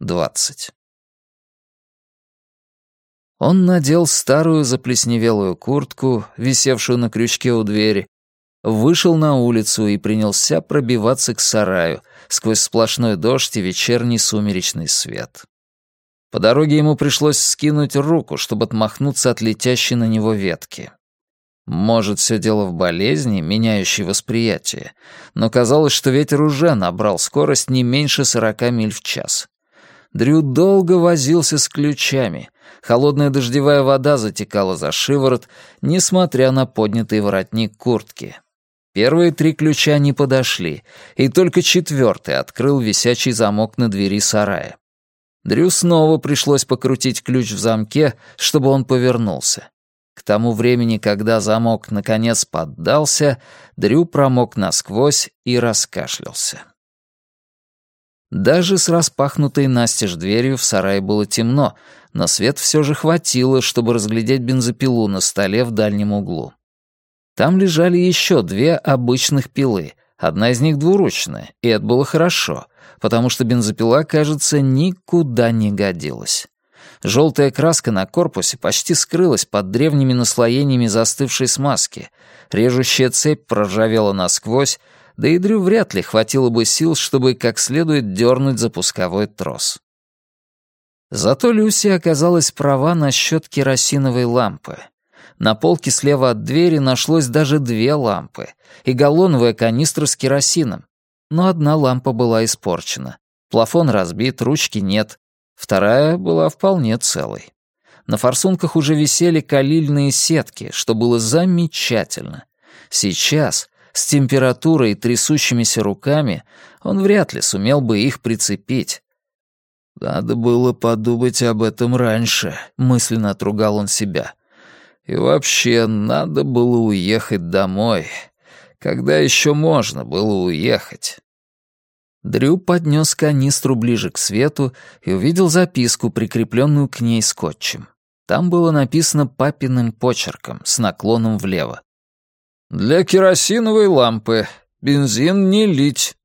20. Он надел старую заплесневелую куртку, висевшую на крючке у двери, вышел на улицу и принялся пробиваться к сараю сквозь сплошной дождь и вечерний сумеречный свет. По дороге ему пришлось скинуть руку, чтобы отмахнуться от летящей на него ветки. Может, все дело в болезни, меняющей восприятие, но казалось, что ветер уже набрал скорость не меньше сорока миль в час. Дрю долго возился с ключами. Холодная дождевая вода затекала за шиворот, несмотря на поднятый воротник куртки. Первые три ключа не подошли, и только четвертый открыл висячий замок на двери сарая. Дрю снова пришлось покрутить ключ в замке, чтобы он повернулся. К тому времени, когда замок наконец поддался, Дрю промок насквозь и раскашлялся. Даже с распахнутой настежь дверью в сарае было темно, но свет все же хватило, чтобы разглядеть бензопилу на столе в дальнем углу. Там лежали еще две обычных пилы, одна из них двуручная, и это было хорошо, потому что бензопила, кажется, никуда не годилась. Желтая краска на корпусе почти скрылась под древними наслоениями застывшей смазки. Режущая цепь проржавела насквозь, да и Дрю вряд ли хватило бы сил, чтобы как следует дернуть запусковой трос. Зато Люси оказалась права насчет керосиновой лампы. На полке слева от двери нашлось даже две лампы и галлоновая канистра с керосином. Но одна лампа была испорчена. Плафон разбит, ручки нет. Вторая была вполне целой. На форсунках уже висели калильные сетки, что было замечательно. Сейчас, с температурой и трясущимися руками, он вряд ли сумел бы их прицепить. «Надо было подумать об этом раньше», — мысленно отругал он себя. И вообще, надо было уехать домой. Когда еще можно было уехать? Дрю поднес канистру ближе к свету и увидел записку, прикрепленную к ней скотчем. Там было написано папиным почерком с наклоном влево. «Для керосиновой лампы. Бензин не лить».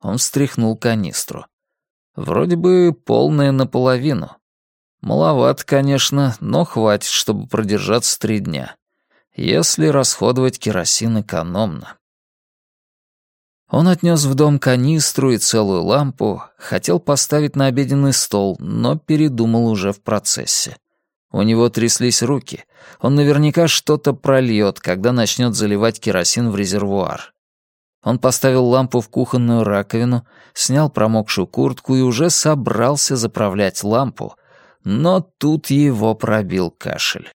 Он встряхнул канистру. Вроде бы полная наполовину. Маловато, конечно, но хватит, чтобы продержаться три дня. Если расходовать керосин экономно. Он отнес в дом канистру и целую лампу, хотел поставить на обеденный стол, но передумал уже в процессе. У него тряслись руки. Он наверняка что-то прольет, когда начнет заливать керосин в резервуар. Он поставил лампу в кухонную раковину, снял промокшую куртку и уже собрался заправлять лампу, но тут его пробил кашель.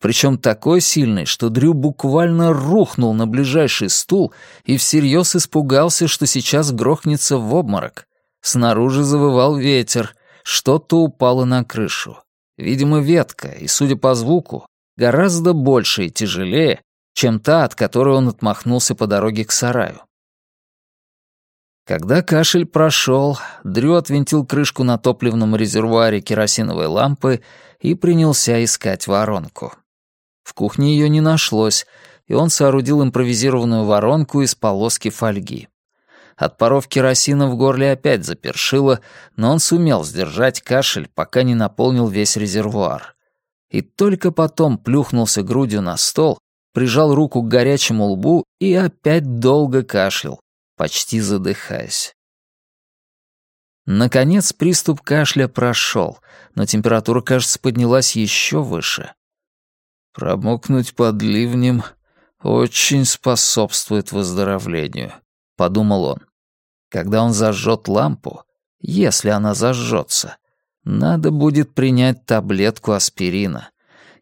Причем такой сильный, что Дрю буквально рухнул на ближайший стул и всерьез испугался, что сейчас грохнется в обморок. Снаружи завывал ветер, что-то упало на крышу. Видимо, ветка, и, судя по звуку, гораздо больше и тяжелее, чем та, от которой он отмахнулся по дороге к сараю. Когда кашель прошел, Дрю отвинтил крышку на топливном резервуаре керосиновой лампы и принялся искать воронку. В кухне ее не нашлось, и он соорудил импровизированную воронку из полоски фольги. От паров керосина в горле опять запершило, но он сумел сдержать кашель, пока не наполнил весь резервуар. И только потом плюхнулся грудью на стол, прижал руку к горячему лбу и опять долго кашлял, почти задыхаясь. Наконец приступ кашля прошел, но температура, кажется, поднялась еще выше. «Промокнуть под ливнем очень способствует выздоровлению», — подумал он. «Когда он зажжет лампу, если она зажжется, надо будет принять таблетку аспирина.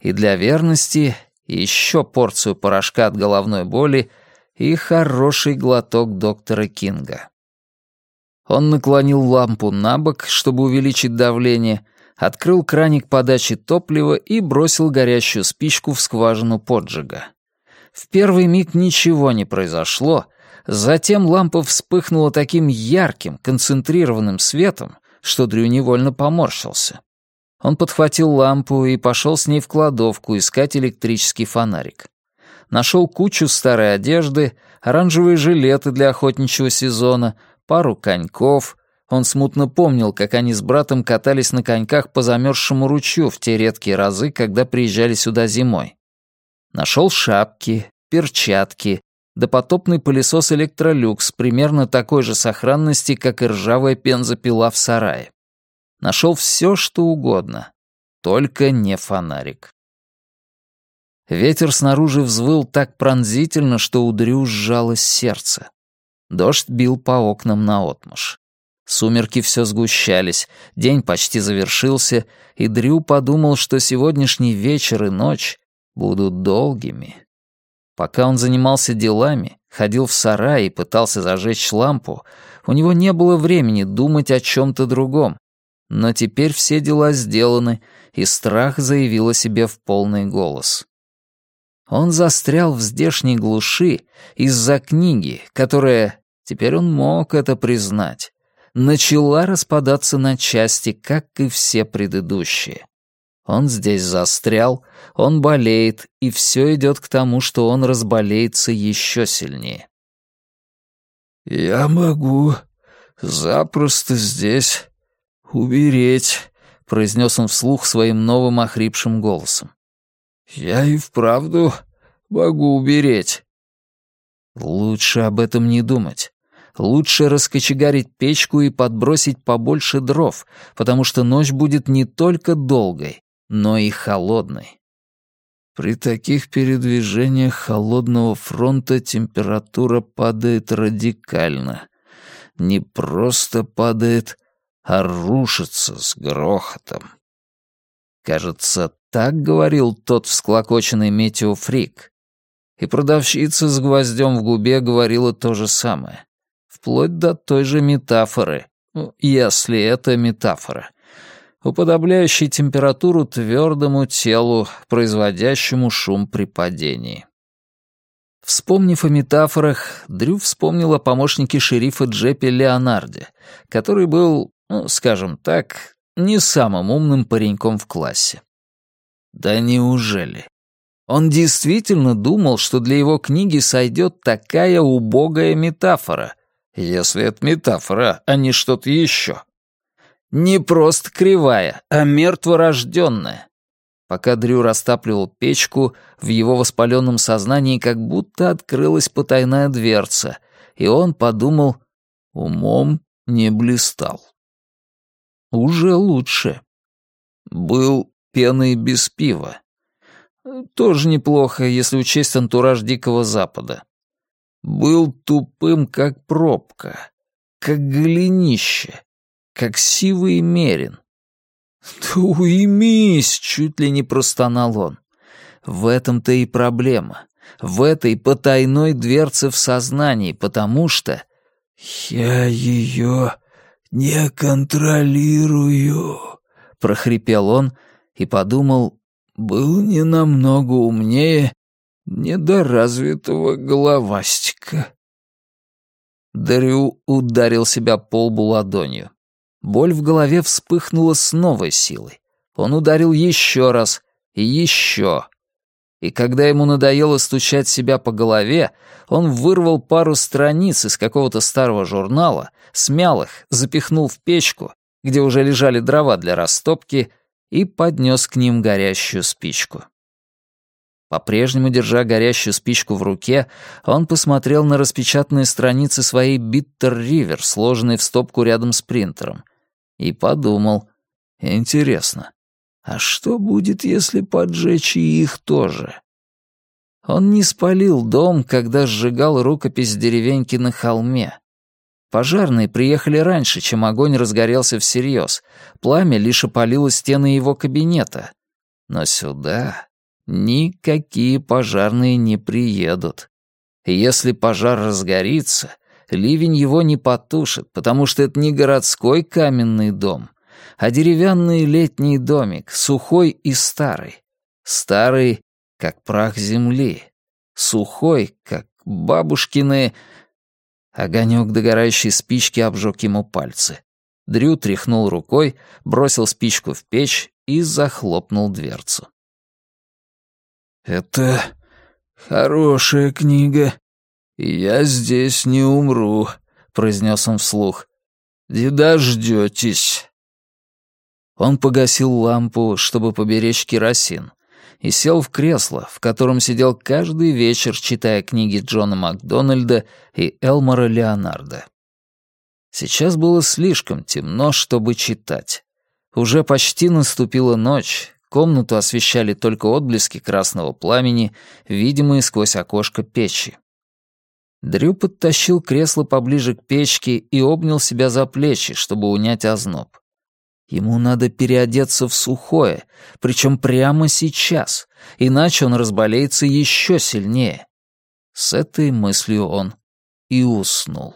И для верности еще порцию порошка от головной боли — и хороший глоток доктора Кинга. Он наклонил лампу на бок, чтобы увеличить давление, открыл краник подачи топлива и бросил горящую спичку в скважину поджига. В первый миг ничего не произошло, затем лампа вспыхнула таким ярким, концентрированным светом, что Дрю невольно поморщился. Он подхватил лампу и пошел с ней в кладовку искать электрический фонарик нашел кучу старой одежды, оранжевые жилеты для охотничьего сезона, пару коньков, Он смутно помнил, как они с братом катались на коньках по замерзшему ручью в те редкие разы, когда приезжали сюда зимой. Нашел шапки, перчатки, допотопный пылесос «Электролюкс» примерно такой же сохранности, как и ржавая бензопила в сарае. Нашел все, что угодно, только не фонарик. Ветер снаружи взвыл так пронзительно, что у Дрю сжалось сердце. Дождь бил по окнам наотмашь. Сумерки все сгущались, день почти завершился, и Дрю подумал, что сегодняшний вечер и ночь будут долгими. Пока он занимался делами, ходил в сарай и пытался зажечь лампу, у него не было времени думать о чем-то другом. Но теперь все дела сделаны, и страх заявил о себе в полный голос. Он застрял в здешней глуши из-за книги, которая, теперь он мог это признать, начала распадаться на части, как и все предыдущие. Он здесь застрял, он болеет, и все идет к тому, что он разболеется еще сильнее. «Я могу запросто здесь умереть», — произнес он вслух своим новым охрипшим голосом. «Я и вправду могу умереть». Лучше об этом не думать. Лучше раскочегарить печку и подбросить побольше дров, потому что ночь будет не только долгой, но и холодной. При таких передвижениях холодного фронта температура падает радикально. Не просто падает, а рушится с грохотом. Кажется, так говорил тот всклокоченный метеофрик. И продавщица с гвоздем в губе говорила то же самое. Вплоть до той же метафоры, ну, если это метафора уподобляющий температуру твердому телу, производящему шум при падении. Вспомнив о метафорах, Дрю вспомнил о помощнике шерифа Джеппе Леонарде, который был, ну, скажем так, не самым умным пареньком в классе. Да неужели? Он действительно думал, что для его книги сойдет такая убогая метафора, если это метафора, а не что-то еще. Не просто кривая, а мертворожденная. Пока Дрю растапливал печку, в его воспаленном сознании как будто открылась потайная дверца, и он подумал, умом не блистал. Уже лучше. Был пеной без пива. Тоже неплохо, если учесть антураж Дикого Запада. Был тупым, как пробка, как глинище, как сивый мерин. «Да уймись!» — чуть ли не простонал он. В этом-то и проблема. В этой потайной дверце в сознании, потому что... «Я ее не контролирую», — прохрипел он и подумал, был не намного умнее недоразвитого головастика. Дрю ударил себя по лбу ладонью. Боль в голове вспыхнула с новой силой. Он ударил еще раз и еще. И когда ему надоело стучать себя по голове, он вырвал пару страниц из какого-то старого журнала, смял их, запихнул в печку, где уже лежали дрова для растопки, и поднес к ним горящую спичку. По-прежнему, держа горящую спичку в руке, он посмотрел на распечатанные страницы своей «Биттер Ривер», сложенные в стопку рядом с принтером — и подумал, интересно, а что будет, если поджечь и их тоже? Он не спалил дом, когда сжигал рукопись деревеньки на холме. Пожарные приехали раньше, чем огонь разгорелся всерьез. Пламя лишь опалило стены его кабинета. Но сюда никакие пожарные не приедут. Если пожар разгорится, ливень его не потушит, потому что это не городской каменный дом, а деревянный летний домик, сухой и старый. Старый, как прах земли, сухой, как бабушкины... Огонек догорающей спички обжег ему пальцы. Дрю тряхнул рукой, бросил спичку в печь и захлопнул дверцу. «Это хорошая книга», «Я здесь не умру», — произнес он вслух. Не дождетесь. Он погасил лампу, чтобы поберечь керосин, и сел в кресло, в котором сидел каждый вечер, читая книги Джона Макдональда и Элмора Леонарда. Сейчас было слишком темно, чтобы читать. Уже почти наступила ночь, комнату освещали только отблески красного пламени, видимые сквозь окошко печи. Дрю подтащил кресло поближе к печке и обнял себя за плечи, чтобы унять озноб. Ему надо переодеться в сухое, причем прямо сейчас, иначе он разболеется еще сильнее. С этой мыслью он и уснул.